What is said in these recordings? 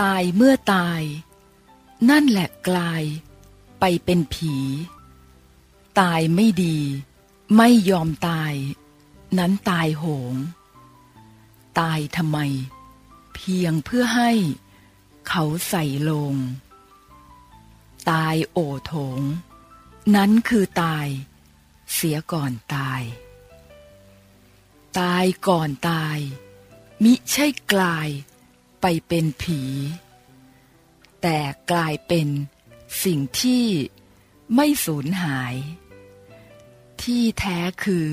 ตายเมื่อตาย นั่นแหละกลาย ไปเป็นผี ตายไม่ดี ไม่ยอมตาย นั้นตายโหง ตายทำไม เพียงเพื่อให้ เขาใส่ลง ตายโอโถง นั้นคือตาย เสียก่อนตาย ตายก่อนตาย มิใช่กลาย ไปเป็นผี แต่กลายเป็นสิ่งที่ไม่สูญหาย ที่แท้คือ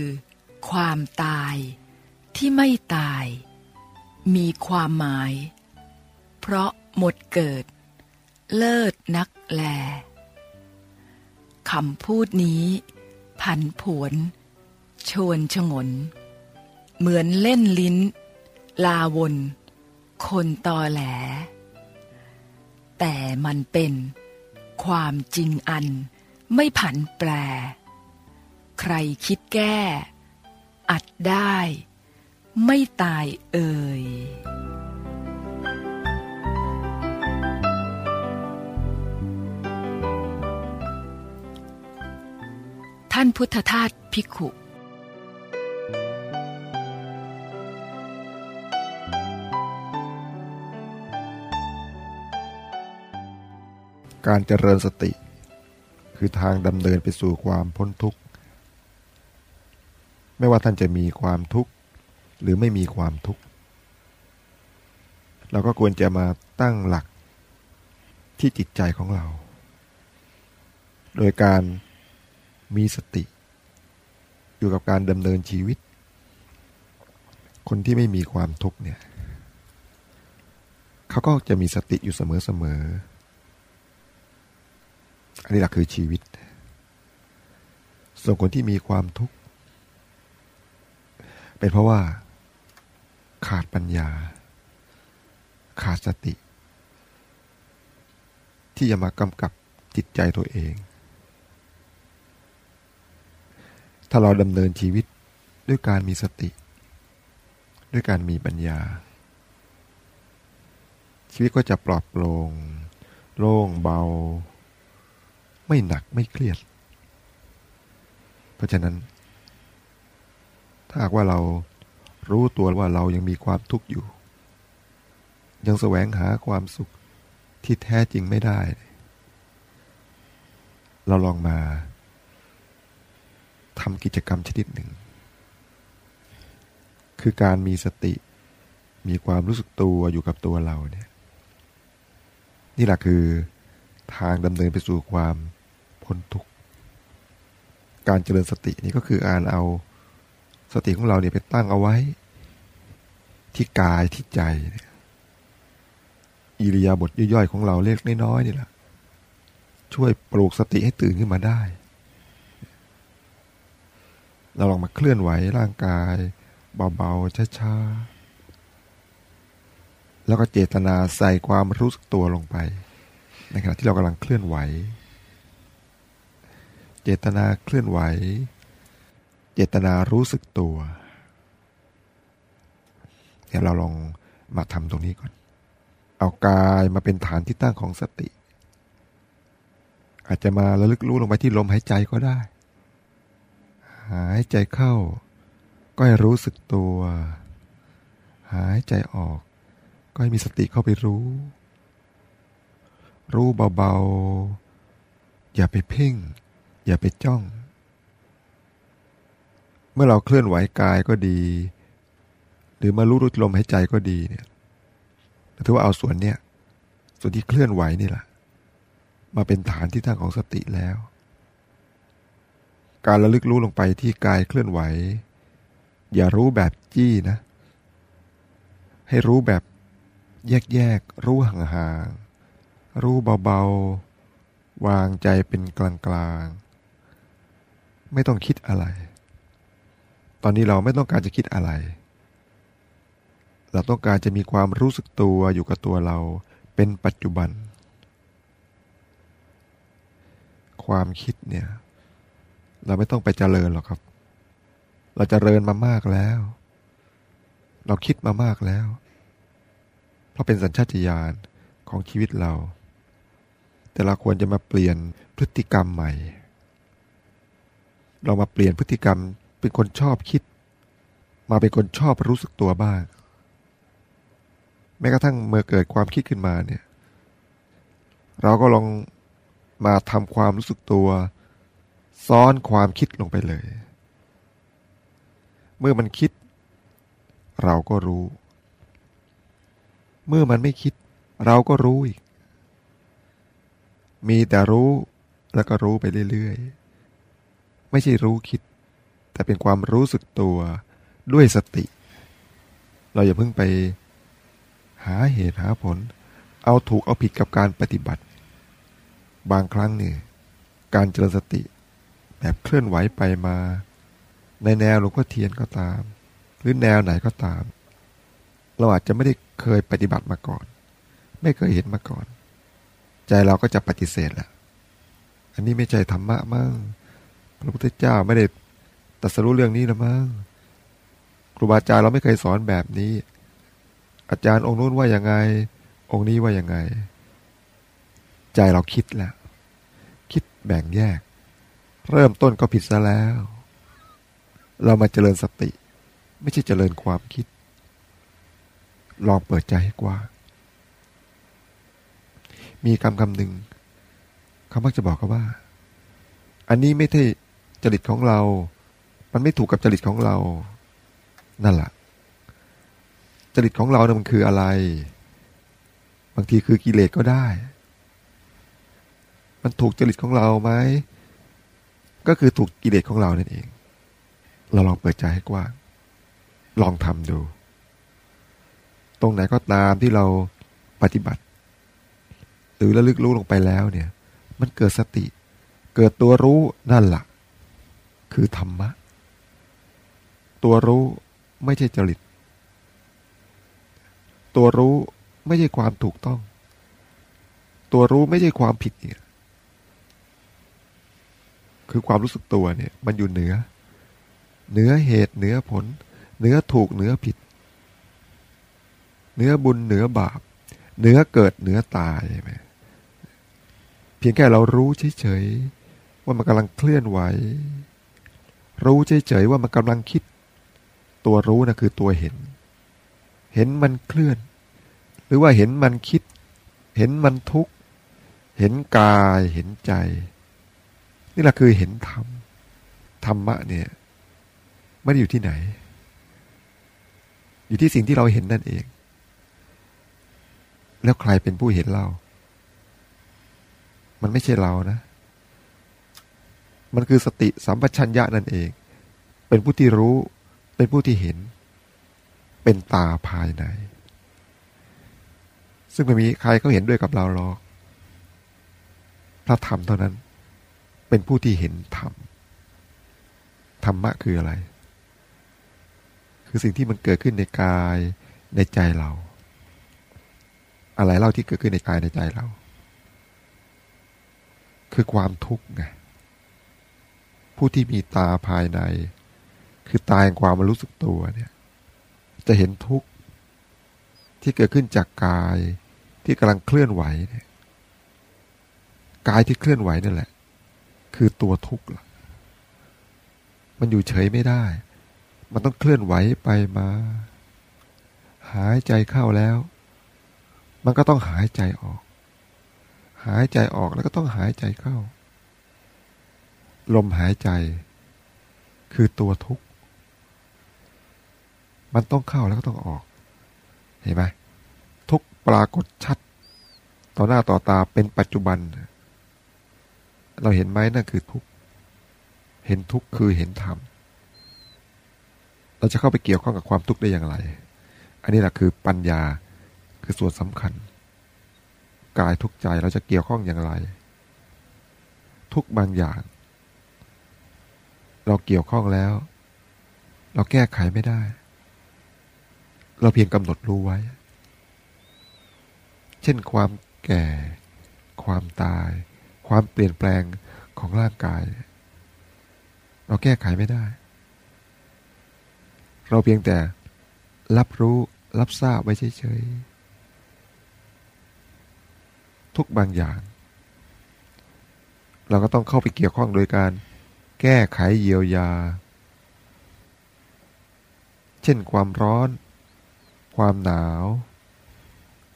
ความตายที่ไม่ตาย มีความหมาย เพราะหมดเกิด เลิศนักแลคำพูดนี้ผันผวนชวนชงน เหมือนเล่นลิ้น ลาวน คนตอแหล แต่มันเป็นความจริงอันไม่ผันแปร ใครคิดแก้ อัดได้ ไม่ตายเอ่ยท่านพุทธทาสพิขุ การเจริญสติ คือทางดำเนินไปสู่ความพ้นทุกข์ ไม่ว่าท่านจะมีความทุกข์ หรือไม่มีความทุกข์ เราก็ควรจะมาตั้งหลักที่จิตใจของเรา โดยการมีสติ อยู่กับการดำเนินชีวิต คนที่ไม่มีความทุกข์เนี่ย เขาก็จะมีสติอยู่เสมอๆ อันนี้แหละคือชีวิต ส่วนคนที่มีความทุกข์ เป็นเพราะว่า ขาดปัญญา ขาดสติ ที่จะมากำกับจิตใจตัวเอง ถ้าเราดำเนินชีวิตด้วยการมีสติ ด้วยการมีปัญญา ชีวิตก็จะปลอดโปร่งโล่งเบา ไม่หนักไม่เครียด เพราะฉะนั้น ถ้าหากว่าเรารู้ตัวว่าเรายังมีความทุกข์อยู่ ยังแสวงหาความสุขที่แท้จริงไม่ได้ เราลองมาทำกิจกรรมชนิดหนึ่ง คือการมีสติ มีความรู้สึกตัวอยู่กับตัวเราเนี่ย นี่แหละคือทางดำเนินไปสู่ความ พ้นทุกข์การเจริญสตินี่ก็คือการเอาสติของเราเนี่ยไปตั้งเอาไว้ ที่กายที่ใจอิริยาบถย่อยๆของเราเล็กน้อยๆนี่แหละช่วยปลูกสติให้ตื่นขึ้นมาได้ เราลองมาเคลื่อนไหวร่างกายเบาๆช้าๆแล้วก็เจตนาใส่ความรู้สึกตัวลงไป ในขณะที่เรากำลังเคลื่อนไหว เจตนาเคลื่อนไหว เจตนารู้สึกตัว เดี๋ยวเราลองมาทำตรงนี้ก่อน เอากายมาเป็นฐานที่ตั้งของสติ อาจจะมาระลึกรู้ลงไปที่ลมหายใจก็ได้ หายใจเข้า ก็ให้รู้สึกตัว หายใจออก ก็ให้มีสติเข้าไปรู้ รู้เบาๆอย่าไปเพ่ง อย่าไปจ้อง เมื่อเราเคลื่อนไหวกายก็ดี หรือมารู้รู้ลมหายใจก็ดีเนี่ยถือว่าเอาส่วนเนี้ยส่วนที่เคลื่อนไหวนี่แหละมาเป็นฐานที่ตั้งของสติแล้ว การระลึกรู้ลงไปที่กายเคลื่อนไหว อย่ารู้แบบจี้นะ ให้รู้แบบแยกๆรู้ห่างๆรู้เบาๆ วางใจเป็นกลางๆ ไม่ต้องคิดอะไร ตอนนี้เราไม่ต้องการจะคิดอะไร เราต้องการจะมีความรู้สึกตัวอยู่กับตัวเราเป็นปัจจุบัน ความคิดเนี่ย เราไม่ต้องไปเจริญหรอกครับ เราจเจริญมามากแล้ว เราคิดมามากแล้ว เพราะเป็นสัญชาตญาณของชีวิตเรา แต่เราควรจะมาเปลี่ยนพฤติกรรมใหม่ เรามาเปลี่ยนพฤติกรรมเป็นคนชอบคิด มาเป็นคนชอบรู้สึกตัวบ้าง แม้กระทั่งเมื่อเกิดความคิดขึ้นมาเนี่ย เราก็ลองมาทำความรู้สึกตัว ซ้อนความคิดลงไปเลย เมื่อมันคิด เราก็รู้ เมื่อมันไม่คิด เราก็รู้อีกมีแต่รู้แล้วก็รู้ไปเรื่อยๆ ไม่ใช่รู้คิด แต่เป็นความรู้สึกตัวด้วยสติ เราอย่าเพิ่งไปหาเหตุหาผล เอาถูกเอาผิดกับการปฏิบัติ บางครั้งเนี่ยการเจริญสติ แบบเคลื่อนไหวไปมา ในแนวหลวงพ่อเทียนก็ตาม หรือแนวไหนก็ตาม เราอาจจะไม่ได้เคยปฏิบัติมาก่อน ไม่เคยเห็นมาก่อน ใจเราก็จะปฏิเสธแหละอันนี้ไม่ใช่ธรรมะมั่ง พระพุทธเจ้าไม่ได้ตรัสรู้เรื่องนี้ละมั้งครูบาอาจารย์เราไม่เคยสอนแบบนี้ อาจารย์องค์นู้นว่ายังไง องค์นี้ว่ายังไง ใจเราคิดแล้วคิดแบ่งแยก เริ่มต้นก็ผิดซะแล้ว เรามาเจริญสติ ไม่ใช่เจริญความคิด ลองเปิดใจให้กว้างมีคำคำหนึ่งเขามักจะบอกกันว่า อันนี้ไม่ใช่ จริตของเรา มันไม่ถูกกับจริตของเรา นั่นแหละจริตของเราเนี่ยมันคืออะไร บางทีคือกิเลสก็ได้ มันถูกจริตของเราไหม ก็คือถูกกิเลสของเรานั่นเอง เราลองเปิดใจให้กว้าง ลองทำดู ตรงไหนก็ตามที่เราปฏิบัติ หรือระลึกรู้ลงไปแล้วเนี่ย มันเกิดสติ เกิดตัวรู้นั่นแหละ คือธรรมะ ตัวรู้ไม่ใช่จริต ตัวรู้ไม่ใช่ความถูกต้อง ตัวรู้ไม่ใช่ความผิดเนี่ย คือความรู้สึกตัวเนี่ย มันอยู่เหนือ เหนือเหตุเหนือผล เหนือถูกเหนือผิด เหนือบุญเหนือบาป เหนือเกิดเหนือตายใช่ไหมเพียงแค่เรารู้เฉยๆว่ามันกำลังเคลื่อนไหว รู้เฉยๆว่ามันกำลังคิด ตัวรู้นะคือตัวเห็น เห็นมันเคลื่อน หรือว่าเห็นมันคิด เห็นมันทุกข์ เห็นกายเห็นใจ นี่แหละคือเห็นธรรมธรรมะเนี่ยไม่ได้อยู่ที่ไหน อยู่ที่สิ่งที่เราเห็นนั่นเอง แล้วใครเป็นผู้เห็นเรา มันไม่ใช่เรานะ มันคือสติสัมปชัญญะนั่นเอง เป็นผู้ที่รู้ เป็นผู้ที่เห็น เป็นตาภายใน ซึ่งไม่มีใครเขาเห็นด้วยกับเราหรอก พระธรรมเท่านั้น เป็นผู้ที่เห็นธรรม ธรรมะคืออะไร คือสิ่งที่มันเกิดขึ้นในกายในใจเรา อะไรเล่าที่เกิดขึ้นในกายในใจเรา คือความทุกข์ไง ผู้ที่มีตาภายใน คือตาแห่งความรู้สึกตัวเนี่ย จะเห็นทุกข์ที่เกิดขึ้นจากกายที่กำลังเคลื่อนไหวเนี่ยกายที่เคลื่อนไหวนั่นแหละ คือตัวทุกข์ล่ะมันอยู่เฉยไม่ได้ มันต้องเคลื่อนไหวไปมา หายใจเข้าแล้ว มันก็ต้องหายใจออก หายใจออกแล้วก็ต้องหายใจเข้า ลมหายใจ คือตัวทุกข์มันต้องเข้าแล้วก็ต้องออก เห็นไหมทุกปรากฏชัด ต่อหน้าต่อตาเป็นปัจจุบัน เราเห็นไหมนั่นคือทุกเห็นทุกคือเห็นธรรมเราจะเข้าไปเกี่ยวข้องกับความทุกข์ได้อย่างไร อันนี้แหละคือปัญญาคือส่วนสำคัญ กายทุกใจเราจะเกี่ยวข้องอย่างไร ทุกบางอย่าง เราเกี่ยวข้องแล้ว เราแก้ไขไม่ได้ เราเพียงกำหนดรู้ไว้ เช่นความแก่ ความตาย ความเปลี่ยนแปลงของร่างกาย เราแก้ไขไม่ได้ เราเพียงแต่รับรู้รับทราบไว้เฉยๆทุกบางอย่าง เราก็ต้องเข้าไปเกี่ยวข้องโดยการ แก้ไขเยียวยา เช่นความร้อน ความหนาว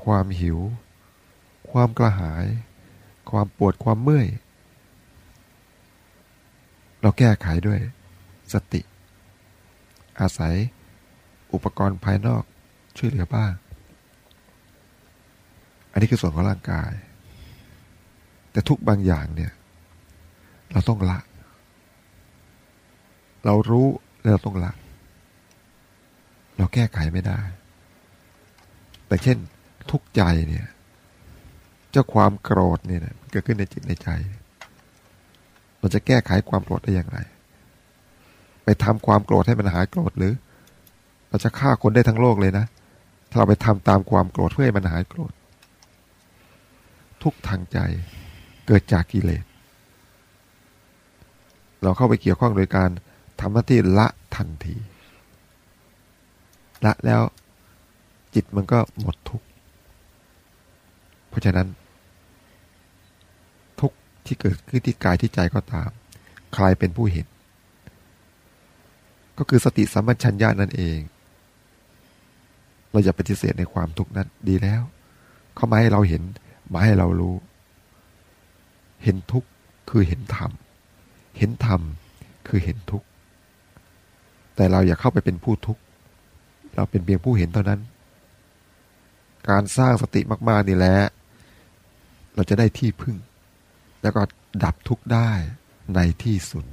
ความหิว ความกระหาย ความปวดความเมื่อย เราแก้ไขด้วย สติ อาศัย อุปกรณ์ภายนอกช่วยเหลือบ้าง อันนี้คือส่วนของร่างกาย แต่ทุกบางอย่างเนี่ย เราต้องละ เรารู้แล้วเราต้องละเราแก้ไขไม่ได้ แต่เช่นทุกใจเนี่ย เจ้าความโกรธเนี่ยเกิดขึ้นในจิตในใจ เราจะแก้ไขความโกรธได้อย่างไร ไปทำความโกรธให้มันหายโกรธหรือ เราจะฆ่าคนได้ทั้งโลกเลยนะ ถ้าเราไปทำตามความโกรธเพื่อให้มันหายโกรธ ทุกทางใจเกิดจากกิเลส เราเข้าไปเกี่ยวข้องโดยการ ทำหน้าที่ละทันที ละแล้วจิตมันก็หมดทุกข์ เพราะฉะนั้น ทุกข์ที่เกิดขึ้นที่กายที่ใจก็ตาม ใครเป็นผู้เห็น ก็คือสติสัมปชัญญะนั่นเอง เราอย่าปฏิเสธในความทุกข์นั้นดีแล้ว เขามาให้เราเห็นมาให้เรารู้ เห็นทุกข์คือเห็นธรรม เห็นธรรมคือเห็นทุกข์ แต่เราอย่าเข้าไปเป็นผู้ทุกข์ เราเป็นเพียงผู้เห็นเท่านั้น การสร้างสติมาก ๆ นี่แหละ เราจะได้ที่พึ่ง แล้วก็ดับทุกข์ได้ในที่สุด